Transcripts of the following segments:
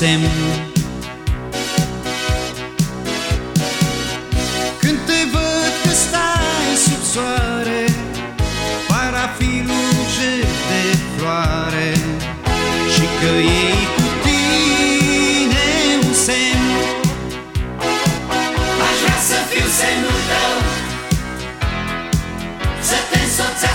semn. Când te văd că stai sub soare Parafilul de floare Și că ei cu tine un semn. Aș vrea să fiu semnul tău Să te însoțească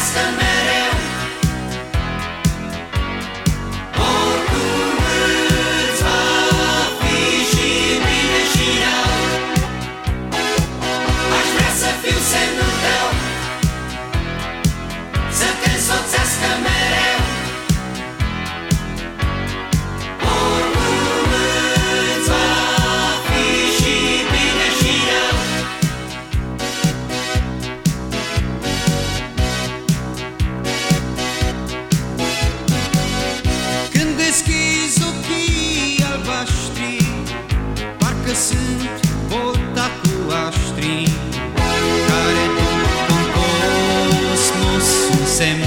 semn.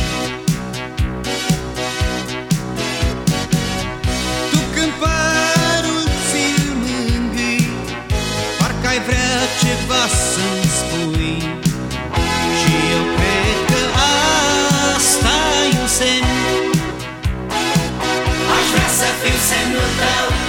Tu când părul ți-l mângâi Parcă ai vrea ceva să-mi spui. Și eu cred că asta e un semn. Aș vrea să fiu semnul tău.